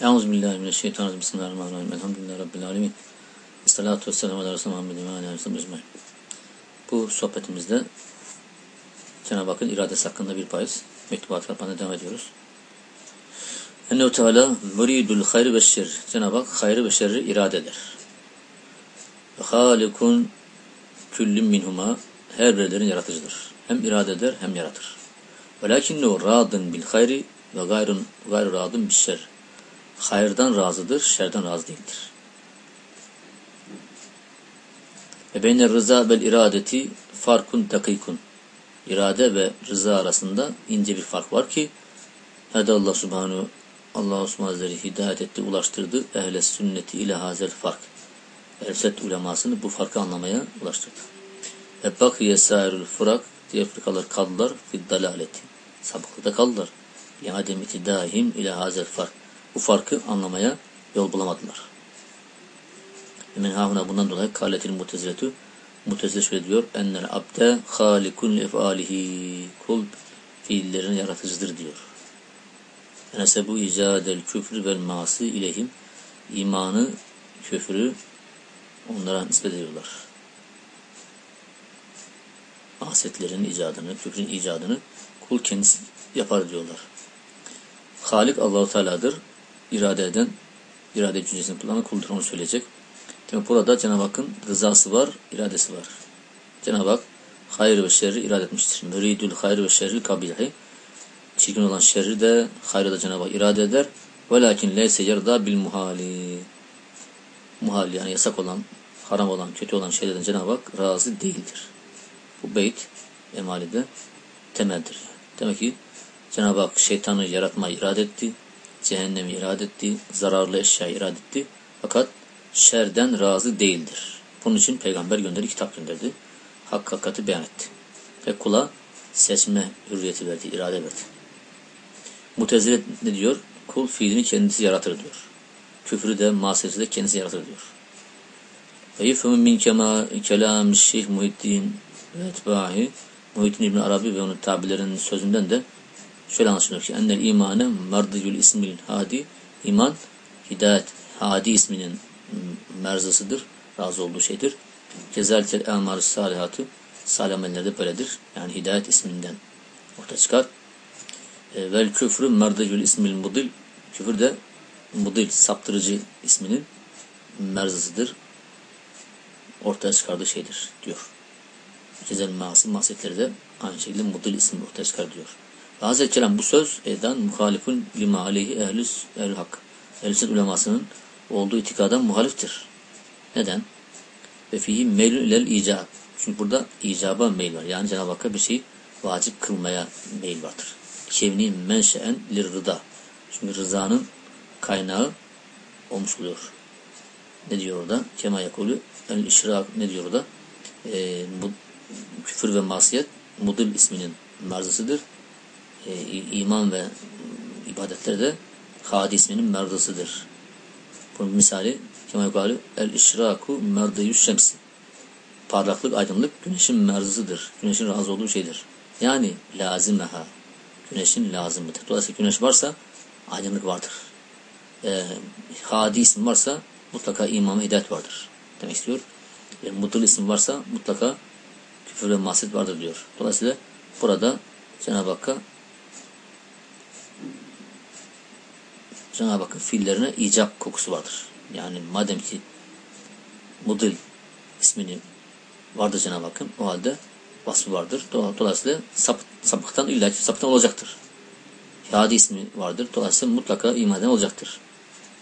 Euzubillahimineşşeytanirracim. Bismillahirrahmanirrahim. Elhamdülillahi Rabbil alemin. Esselatu vesselamu ala Muhammedin ve aleyhi ve Bu sohbetimizde Cenab-ı Hakk'ın iradesi hakkında bir payız. Mektubat kapağına devam ediyoruz. Ennehu Teala muridul hayri ve şer. Cenab-ı Hak hayrı ve şerri irade eder. Ve halikun küllüm minhuma her birilerin yaratıcıdır. Hem irade eder hem yaratır. Velakinnehu radın bil hayri ve gayrun gayrı radın bil şer hayırdan razıdır, şerden razı değildir. Ve beyne rıza vel iradeti farkun dakikun. İrade ve rıza arasında ince bir fark var ki Allah subhanahu Allah Osman hidayet etti, ulaştırdı. Ehle sünneti ile hazel fark. Erset ulemasını bu farkı anlamaya ulaştırdı. Ve bakiye sairül fırak diğer fırkalar kaldılar fiddalaleti. Sabıklıda kaldılar. Yani itidahim ile hazel fark bu farkı anlamaya yol bulamadılar. Hemen hafına bundan dolayı kâletil muteziletü mutezile şöyle diyor ennel abde halikun efalihi kul fiillerin yaratıcıdır diyor. Nesebu icadel küfrü vel masi ilehim imanı küfrü onlara nispet ediyorlar. Asetlerin icadını, küfrün icadını kul kendisi yapar diyorlar. Halik Allahu Teala'dır irade eden, irade cüzesini kullanan kuldur onu söyleyecek. Demek burada Cenab-ı Hakk'ın rızası var, iradesi var. Cenab-ı Hak hayır ve şerri irade etmiştir. Müridül hayır ve şerri kabihi. Çirkin olan şerri de hayrı da Cenab-ı Hak irade eder. Velakin leyse yerda bil muhali. Muhali yani yasak olan, haram olan, kötü olan şeylerden Cenab-ı Hak razı değildir. Bu beyt emalide temeldir. Demek ki Cenab-ı Hak şeytanı yaratmayı irade etti cehennemi irade etti, zararlı eşya irade etti. Fakat şerden razı değildir. Bunun için peygamber gönderdi, kitap gönderdi. Hak hakikati beyan etti. Ve kula seçme hürriyeti verdi, irade verdi. Mutezile ne diyor? Kul fiilini kendisi yaratır diyor. Küfrü de, masiyeti de kendisi yaratır diyor. Ve yifhumun min kema kelam Şeyh Muhittin ve etbahi Muhittin İbn Arabi ve onun tabilerinin sözünden de şöyle anlaşılıyor ki ennel imane mardiyül ismil hadi iman hidayet hadi isminin merzasıdır. Razı olduğu şeydir. Kezalikel emarı salihatı salih amellerde böyledir. Yani hidayet isminden ortaya çıkar. E, vel küfrü merdecül ismil mudil küfür de mudil saptırıcı isminin merzasıdır. Ortaya çıkardığı şeydir diyor. Cezel masi masiyetleri de aynı şekilde mudil ismi ortaya çıkar diyor. Hazreti Kelam bu söz eden muhalifun lima aleyhi ehlü ehl hak. Ehl ulemasının olduğu itikadan muhaliftir. Neden? Ve fihi meylün ilel icab. Çünkü burada icaba meyil var. Yani Cenab-ı Hakk'a bir şey vacip kılmaya meyil vardır. Kevni menşeen lir rıda. Çünkü rızanın kaynağı olmuş oluyor. Ne diyor orada? Kema yakulü el işrak ne diyor orada? E, bu, küfür ve masiyet mudil isminin marzısıdır e, iman ve ibadetleri de hadi isminin merdasıdır. Bunun misali kema yukarı el işraku merdayü şems. Parlaklık, aydınlık güneşin merzısıdır. Güneşin razı olduğu şeydir. Yani lazimeha. Güneşin lazımıdır. Dolayısıyla güneş varsa aydınlık vardır. E, hadi isim varsa mutlaka iman ve hidayet vardır. Demek istiyor. E, mutlu isim varsa mutlaka küfür ve masit vardır diyor. Dolayısıyla burada Cenab-ı Hakk'a Cenab-ı Hakk'ın fiillerine icap kokusu vardır. Yani madem ki mudil ismini vardır Cenab-ı Hakk'ın o halde vasfı vardır. Dolayısıyla sap, sapıktan illaki sapıktan olacaktır. Hadi ismi vardır. Dolayısıyla mutlaka imaden olacaktır.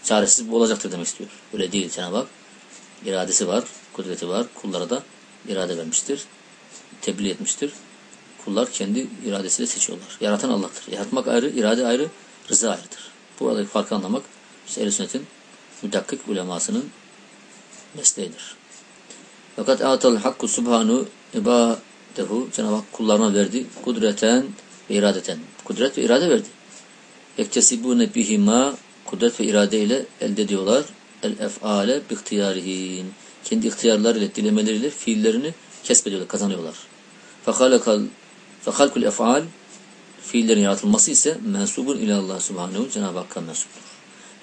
Çaresiz bu olacaktır demek istiyor. Öyle değil Cenab-ı Hak. İradesi var, kudreti var. Kullara da irade vermiştir. Tebliğ etmiştir. Kullar kendi iradesiyle seçiyorlar. Yaratan Allah'tır. Yaratmak ayrı, irade ayrı, rıza ayrıdır. Buradaki farkı anlamak işte ehl sünnetin müdakkik ulemasının mesleğidir. Fakat atal hakku subhanu ibadehu Cenab-ı Hak kullarına verdi. Kudreten ve iradeten. Kudret ve irade verdi. Yektesibune bihima kudret ve irade ile elde ediyorlar. El ef'ale bi ihtiyarihim. Kendi ihtiyarlarıyla, dilemeleriyle fiillerini kesbediyorlar, kazanıyorlar. Fehalakal fehalkul ef'al fiillerin yaratılması ise mensubun ila Allah subhanehu Cenab-ı Hakk'a mensuptur.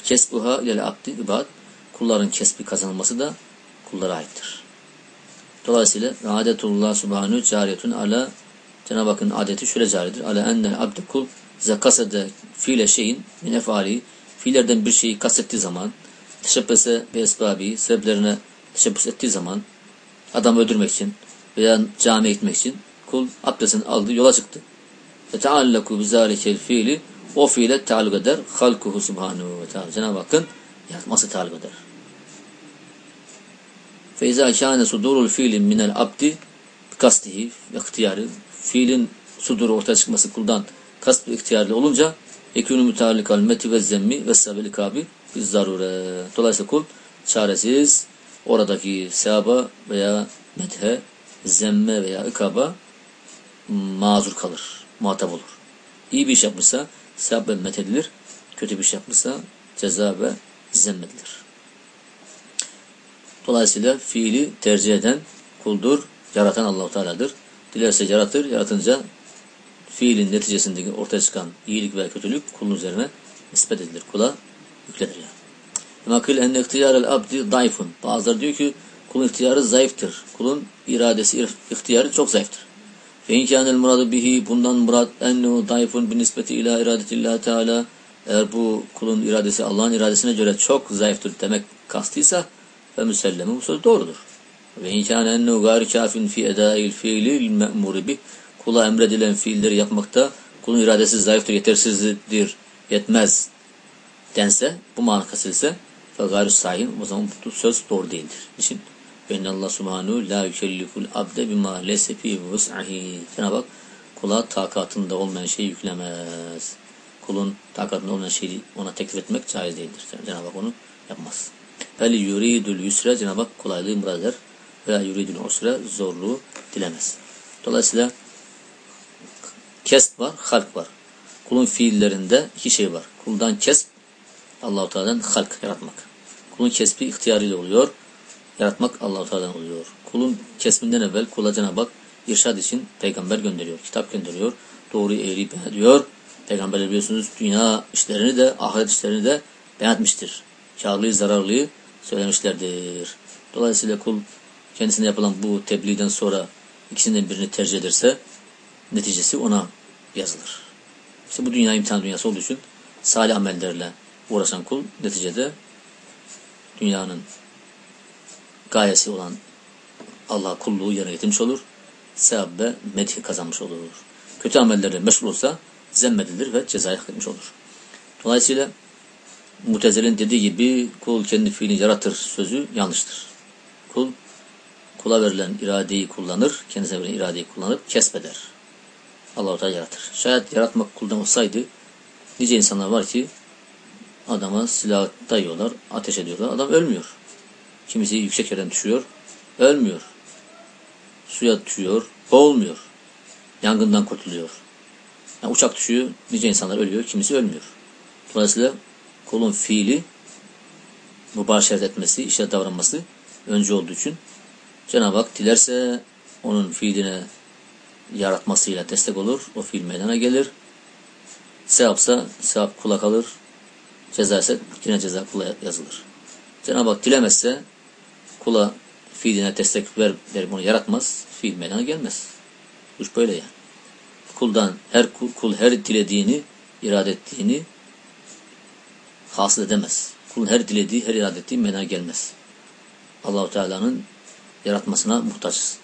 Kesbuha ile abdi ibad. Kulların kesbi kazanılması da kullara aittir. Dolayısıyla adetullah subhanahu cariyetun ala Cenab-ı Hakk'ın adeti şöyle caridir. Ala ennel abde kul zakasede fiile şeyin min efali fiillerden bir şeyi kastettiği zaman teşebbüse ve esbabi sebeplerine teşebbüs ettiği zaman adam öldürmek için veya camiye gitmek için kul abdestini aldı yola çıktı. Ve teallaku bizalikel fiili o fiile taalluk eder. Halkuhu subhanahu ve teala. Cenab-ı Hakk'ın yaratması taalluk eder. Feiza kâne sudurul fiilin minel abdi kastihi ihtiyarı fiilin suduru ortaya çıkması kuldan kast ve ihtiyarlı olunca ekûnü müteallikal meti ve zemmi ve sabeli kabi biz zarure. Dolayısıyla kul çaresiz oradaki sevaba veya methe, zemme veya ikaba mazur kalır, muhatap olur. İyi bir iş yapmışsa sevap ve methedilir, kötü bir iş yapmışsa ceza ve zemmedilir. Dolayısıyla fiili tercih eden kuldur, yaratan Allahu Teala'dır. Dilerse yaratır, yaratınca fiilin neticesindeki ortaya çıkan iyilik veya kötülük kulun üzerine nispet edilir. Kula yüklenir yani. Makil en ihtiyarel abdi dayfun. Bazıları diyor ki kulun ihtiyarı zayıftır. Kulun iradesi, ihtiyarı çok zayıftır. Fe inkânel muradu bihi bundan murad ennu dayfun bin nispeti ila iradetillah teala eğer bu kulun iradesi Allah'ın iradesine göre çok zayıftır demek kastıysa ve müselleme bu söz doğrudur. Ve inkâne ennu gâri kâfin fi edâil fiilil me'muri bih kula emredilen fiilleri yapmakta kulun iradesi zayıftır, yetersizdir, yetmez dense, bu mana kasılsa fe sahin o zaman bu söz doğru değildir. Niçin? Allah subhanahu la yükelliful abde bima leyse fi vus'ahi. Cenab-ı Hak kula takatında olmayan şeyi yüklemez. Kulun takatında olmayan şeyi ona teklif etmek caiz değildir. Cenab-ı Hak onu yapmaz. Bel yuridul yusra Cenab-ı Hak kolaylığı murad eder. Veya yuridul usra zorluğu dilemez. Dolayısıyla kesb var, halk var. Kulun fiillerinde iki şey var. Kuldan kesb, Allah-u Teala'dan halk, yaratmak. Kulun kesbi ihtiyarıyla oluyor. Yaratmak Allah-u Teala'dan oluyor. Kulun kesbinden evvel kula Cenab-ı Hak irşad için peygamber gönderiyor, kitap gönderiyor. Doğruyu eğri beyan ediyor. Peygamberler biliyorsunuz dünya işlerini de ahiret işlerini de beyan etmiştir. Karlıyı zararlıyı söylemişlerdir. Dolayısıyla kul kendisine yapılan bu tebliğden sonra ikisinden birini tercih ederse neticesi ona yazılır. İşte bu dünya imtihan dünyası olduğu için salih amellerle uğraşan kul neticede dünyanın gayesi olan Allah kulluğu yerine getirmiş olur. Sevap ve medhi kazanmış olur. Kötü amellerle meşgul olsa zemmedilir ve cezayı hak etmiş olur. Dolayısıyla Mutezel'in dediği gibi kul kendi fiilini yaratır sözü yanlıştır. Kul kula verilen iradeyi kullanır, kendisine verilen iradeyi kullanıp kesbeder. Allah-u Teala yaratır. Şayet yaratmak kuldan olsaydı nice insanlar var ki adama silah dayıyorlar, ateş ediyorlar. Adam ölmüyor. Kimisi yüksek yerden düşüyor, ölmüyor. Suya düşüyor, boğulmuyor. Yangından kurtuluyor. Yani uçak düşüyor, nice insanlar ölüyor, kimisi ölmüyor. Dolayısıyla kulun fiili mübaşeret etmesi, işe davranması önce olduğu için Cenab-ı Hak dilerse onun fiiline yaratmasıyla destek olur. O fiil meydana gelir. Sevapsa sevap kula kalır. Ceza ise yine ceza kula yazılır. Cenab-ı Hak dilemezse kula fiiline destek ver, der bunu yaratmaz. Fiil meydana gelmez. Bu böyle yani. Kuldan her kul, kul her dilediğini, irade ettiğini hasıl edemez. Kulun her dilediği, her irade ettiği meydana gelmez. Allahu Teala'nın yaratmasına muhtaçız.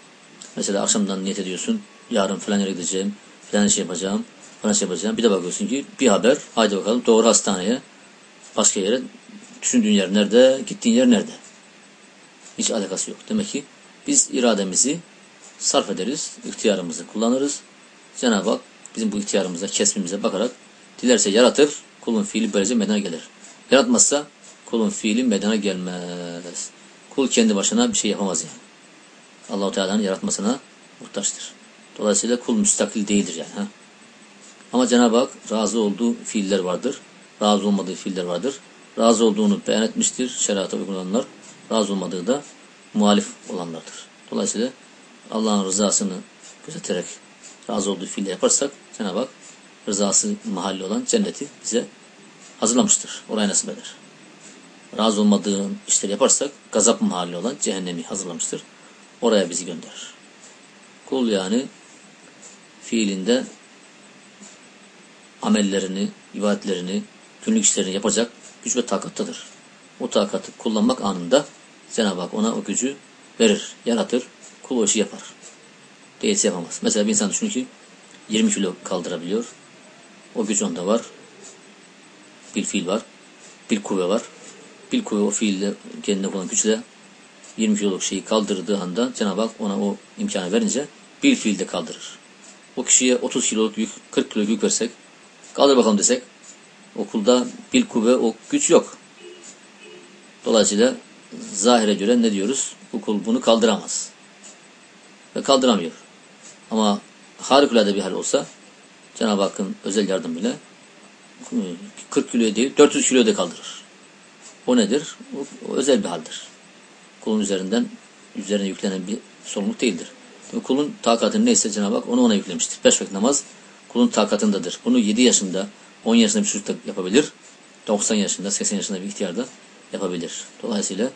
Mesela akşamdan niyet ediyorsun, yarın falan yere gideceğim, falan şey yapacağım, falan şey yapacağım. Bir de bakıyorsun ki bir haber, haydi bakalım doğru hastaneye, başka yere, düşündüğün yer nerede, gittiğin yer nerede? Hiç alakası yok. Demek ki biz irademizi sarf ederiz, ihtiyarımızı kullanırız. Cenab-ı Hak bizim bu ihtiyarımıza, kesmimize bakarak dilerse yaratır, kulun fiili böylece meydana gelir. Yaratmazsa kulun fiili meydana gelmez. Kul kendi başına bir şey yapamaz yani. Allahu Teala'nın yaratmasına muhtaçtır. Dolayısıyla kul müstakil değildir yani. Ha? Ama Cenab-ı Hak razı olduğu fiiller vardır. Razı olmadığı fiiller vardır. Razı olduğunu beyan etmiştir. Şerata uygulananlar. Razı olmadığı da muhalif olanlardır. Dolayısıyla Allah'ın rızasını gözeterek razı olduğu fiiller yaparsak Cenab-ı Hak rızası mahalli olan cenneti bize hazırlamıştır. Oraya nasip eder. razı olmadığın işleri yaparsak gazap mahalli olan cehennemi hazırlamıştır. Oraya bizi gönderir. Kul yani fiilinde amellerini, ibadetlerini, günlük işlerini yapacak güç ve takattadır. O kullanmak anında Cenab-ı Hak ona o gücü verir, yaratır, kul işi yapar. Değilse yapamaz. Mesela bir insan düşünün ki 20 kilo kaldırabiliyor. O güç onda var. Bir fiil var. Bir kuvve var. Bir kuvve o fiille kendine kullanan güçle 20 kiloluk şeyi kaldırdığı anda Cenab-ı Hak ona o imkanı verince bir fiilde kaldırır. O kişiye 30 kiloluk yük, 40 kiloluk yük versek kaldır bakalım desek okulda bir kuvve o güç yok. Dolayısıyla zahire göre ne diyoruz? Bu kul bunu kaldıramaz. Ve kaldıramıyor. Ama harikulade bir hal olsa Cenab-ı Hakk'ın özel yardımıyla 40 kiloya değil 400 kiloya da kaldırır. O nedir? O, o özel bir haldir. Kulun üzerinden üzerine yüklenen bir sorumluluk değildir. Şimdi kulun takatını neyse Cenab-ı Hak onu ona yüklemiştir. Beş vakit namaz kulun takatındadır. Bunu 7 yaşında, 10 yaşında bir çocuk da yapabilir. 90 yaşında, 80 yaşında bir ihtiyar da yapabilir. Dolayısıyla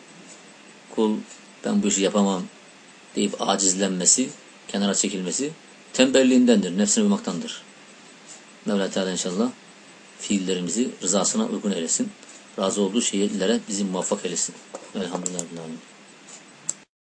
kul ben bu işi yapamam deyip acizlenmesi, kenara çekilmesi tembelliğindendir, nefsine uymaktandır. Mevla Teala inşallah fiillerimizi rızasına uygun eylesin. Razı olduğu şeylere bizi muvaffak eylesin. Elhamdülillah.